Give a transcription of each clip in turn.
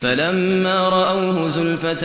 فلما رأوه زلفة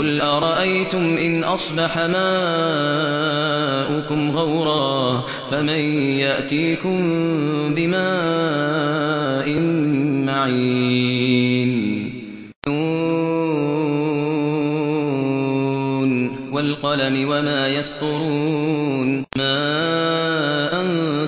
قل أرأيتم إن أصبح ماؤكم غورا فمن يأتيكم بماء معين والقلم وما يسطرون ما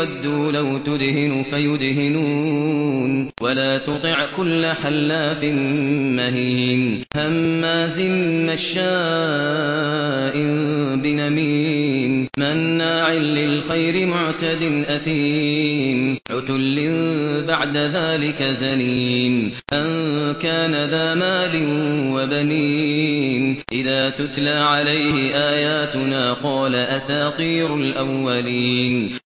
ودوا لو تدهن فيدهنون ولا تطع كل حلاف مهين هماز مشاء بنميم مناع للخير معتد أثيم عتل بعد ذلك زنين أن كان ذا مال وبنين إذا تتلى عليه آياتنا قال أساطير الأولين